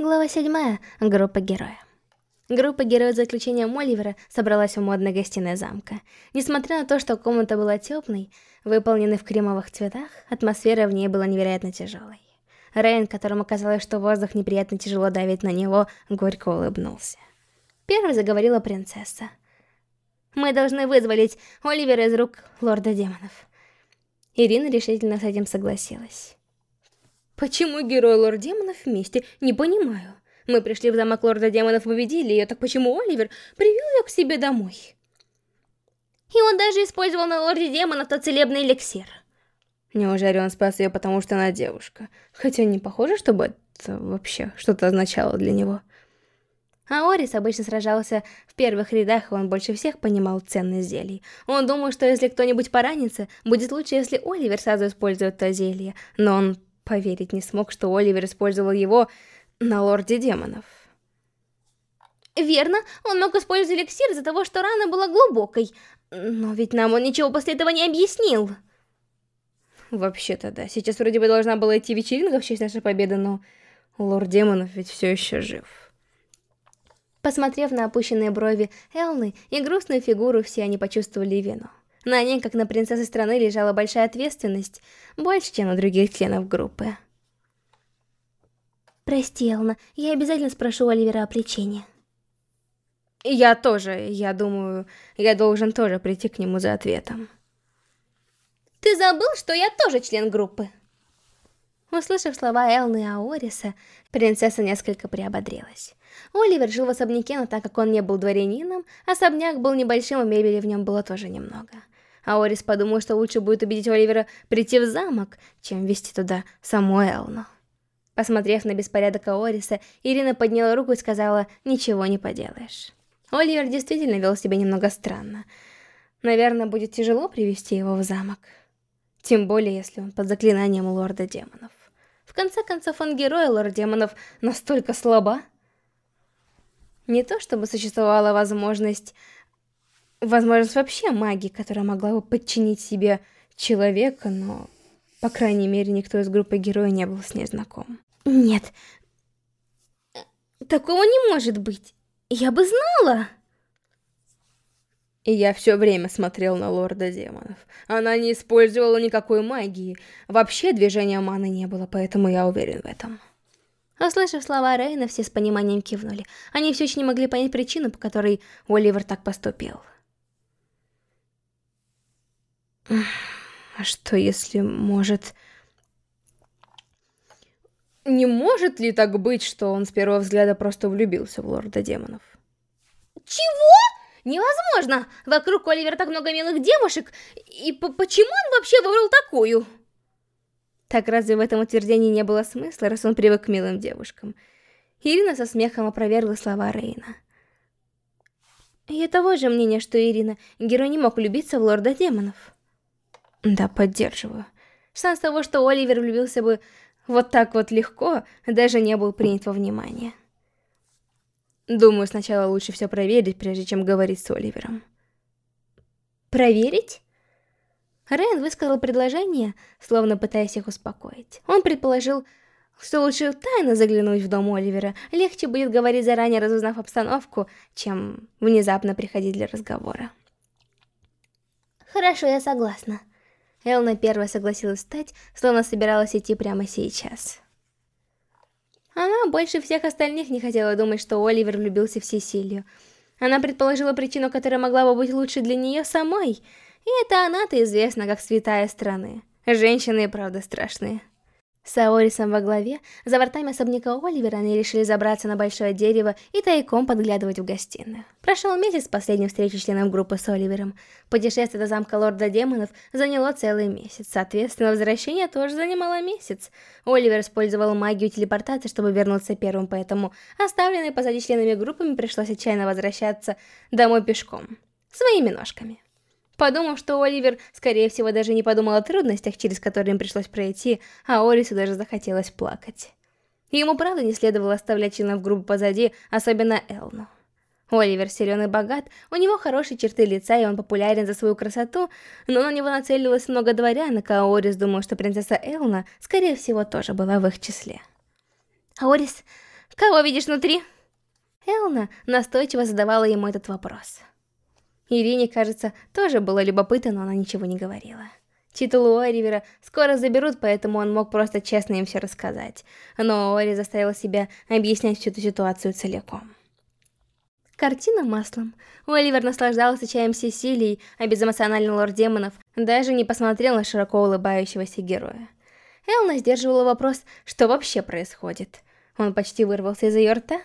Глава 7. Группа героя. Группа героев заключения Оливера собралась в модной гостиной замка. Несмотря на то, что комната была теплой, выполненной в кремовых цветах, атмосфера в ней была невероятно тяжелой. Рейн, которому казалось, что воздух неприятно тяжело давит на него, горько улыбнулся. Первой заговорила принцесса. «Мы должны вызволить Оливера из рук лорда демонов». Ирина решительно с этим согласилась. Почему герой Лорд Демонов вместе? Не понимаю. Мы пришли в замок Лорда Демонов, победили ее, так почему Оливер привел ее к себе домой? И он даже использовал на Лорде Демонов тот целебный эликсир. Неужели он спас ее, потому что она девушка? Хотя не похоже, чтобы это вообще что-то означало для него. А Орис обычно сражался в первых рядах, и он больше всех понимал ценность зелий. Он думал, что если кто-нибудь поранится, будет лучше, если Оливер сразу использует то зелье. Но он Поверить не смог, что Оливер использовал его на лорде демонов. Верно, он мог использовать эликсир из-за того, что рана была глубокой. Но ведь нам он ничего после этого не объяснил. Вообще-то да, сейчас вроде бы должна была идти вечеринка в честь нашей победы, но лорд демонов ведь все еще жив. Посмотрев на опущенные брови Элны и грустную фигуру, все они почувствовали вину. На ней, как на принцессе страны, лежала большая ответственность, больше, чем на других членов группы. Прости, Элна, я обязательно спрошу Оливера о причине. Я тоже, я думаю, я должен тоже прийти к нему за ответом. Ты забыл, что я тоже член группы? Услышав слова Элны и Аориса, принцесса несколько приободрилась. Оливер жил в особняке, но так как он не был дворянином, особняк был небольшим, и мебели в нем было тоже немного. Аорис подумал, что лучше будет убедить Оливера прийти в замок, чем вести туда саму Элну. Посмотрев на беспорядок Аориса, Ирина подняла руку и сказала «Ничего не поделаешь». Оливер действительно вел себя немного странно. Наверное, будет тяжело привести его в замок. Тем более, если он под заклинанием лорда демонов. В конце концов, он герой, лорд демонов настолько слаба. Не то чтобы существовала возможность возможность вообще магии, которая могла бы подчинить себе человека, но, по крайней мере, никто из группы героя не был с ней знаком. Нет, такого не может быть. Я бы знала. И я все время смотрел на лорда демонов. Она не использовала никакой магии. Вообще движения маны не было, поэтому я уверен в этом. Услышав слова Рейна, все с пониманием кивнули. Они все еще не могли понять причину, по которой Оливер так поступил. А что если, может... Не может ли так быть, что он с первого взгляда просто влюбился в лорда демонов? Чего? Невозможно! Вокруг Оливера так много милых девушек, и почему он вообще выбрал такую? Так разве в этом утверждении не было смысла, раз он привык к милым девушкам? Ирина со смехом опровергла слова Рейна. Я того же мнения, что Ирина, герой не мог влюбиться в лорда демонов. Да, поддерживаю. Шанс того, что Оливер влюбился бы вот так вот легко, даже не был принят во внимание. Думаю, сначала лучше все проверить, прежде чем говорить с Оливером. Проверить? Райан высказал предложение, словно пытаясь их успокоить. Он предположил, что лучше тайно заглянуть в дом Оливера. Легче будет говорить заранее, разузнав обстановку, чем внезапно приходить для разговора. Хорошо, я согласна. Элна первая согласилась встать, словно собиралась идти прямо сейчас. Она больше всех остальных не хотела думать, что Оливер влюбился в Сесилию. Она предположила причину, которая могла бы быть лучше для нее самой. И это она-то известна как святая страны. Женщины, правда, страшные. С Аорисом во главе, за вратами особняка Оливера они решили забраться на большое дерево и тайком подглядывать в гостиную. Прошел месяц с последней встречи членов группы с Оливером. Путешествие до замка Лорда Демонов заняло целый месяц, соответственно, возвращение тоже занимало месяц. Оливер использовал магию телепортации, чтобы вернуться первым, поэтому оставленные позади членами группами пришлось отчаянно возвращаться домой пешком, своими ножками. Подумав, что Оливер, скорее всего, даже не подумал о трудностях, через которые им пришлось пройти, а Орису даже захотелось плакать. Ему правда не следовало оставлять членов группы позади, особенно Элну. Оливер силен и богат, у него хорошие черты лица, и он популярен за свою красоту, но на него нацелилось много дворянок, а Орис думал, что принцесса Элна, скорее всего, тоже была в их числе. Орис, Кого видишь внутри? Элна настойчиво задавала ему этот вопрос. Ирине, кажется, тоже было любопытно, но она ничего не говорила. Титул у Оливера скоро заберут, поэтому он мог просто честно им все рассказать. Но Ори заставил себя объяснять всю эту ситуацию целиком. Картина маслом. Оливер наслаждался чаем Сесилии, а безэмоциональный лорд демонов даже не посмотрел на широко улыбающегося героя. Элна сдерживала вопрос, что вообще происходит. Он почти вырвался из ее рта.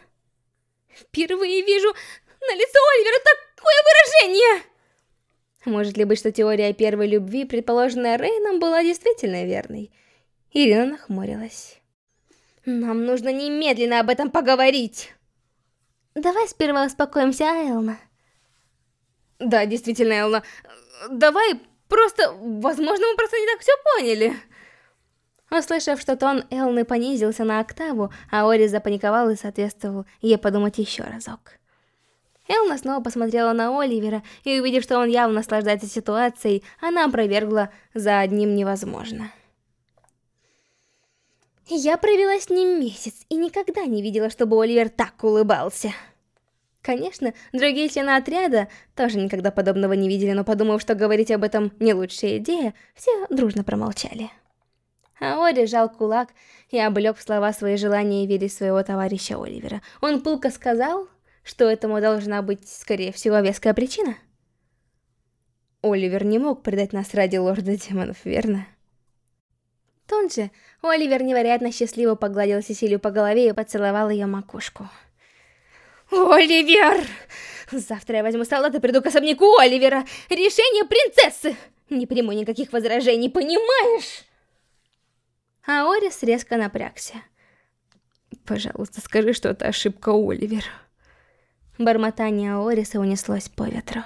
«Впервые вижу на лицо Оливера такое выражение!» Может ли быть, что теория первой любви, предположенная Рейном, была действительно верной? Ирина нахмурилась. «Нам нужно немедленно об этом поговорить!» Давай сперва успокоимся, Элна. Да, действительно, Элна. Давай просто... Возможно, мы просто не так все поняли. Услышав, что тон Элны понизился на октаву, а Ори запаниковал и соответствовал ей подумать еще разок. Элна снова посмотрела на Оливера, и увидев, что он явно наслаждается ситуацией, она опровергла за одним невозможно. Я провела с ним месяц и никогда не видела, чтобы Оливер так улыбался. Конечно, другие члены отряда тоже никогда подобного не видели, но подумав, что говорить об этом не лучшая идея, все дружно промолчали. А Ори жал кулак и облег в слова свои желания видеть своего товарища Оливера. Он пылко сказал, что этому должна быть, скорее всего, веская причина. Оливер не мог предать нас ради лорда демонов, верно? Тут же Оливер невероятно счастливо погладил Сесилию по голове и поцеловал ее макушку. «Оливер! Завтра я возьму салат и приду к особняку Оливера! Решение принцессы! Не приму никаких возражений, понимаешь?» А Орис резко напрягся. «Пожалуйста, скажи, что это ошибка Оливера». Бормотание Ориса унеслось по ветру.